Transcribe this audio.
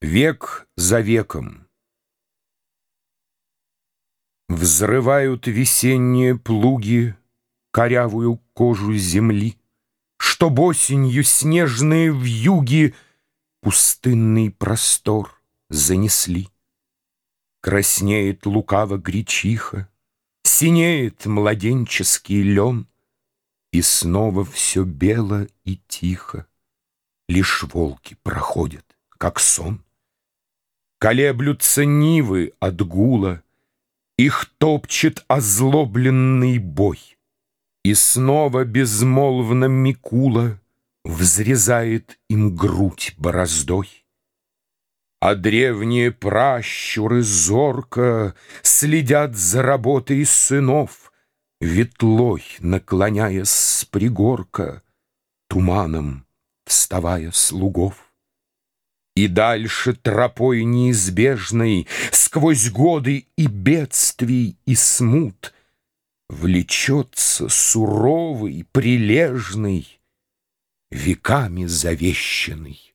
Век за веком Взрывают весенние плуги Корявую кожу земли, Чтоб осенью снежные вьюги Пустынный простор занесли. Краснеет лукаво гречиха, Синеет младенческий лен, И снова все бело и тихо, Лишь волки проходят, как сон. Колеблются нивы от гула, Их топчет озлобленный бой. И снова безмолвно Микула Взрезает им грудь бороздой. А древние пращуры зорко Следят за работой сынов, Ветлой наклоняясь с пригорка, Туманом вставая слугов. И дальше тропой неизбежной, Сквозь годы и бедствий, и смут, Влечется суровый, прилежный, Веками завещанный.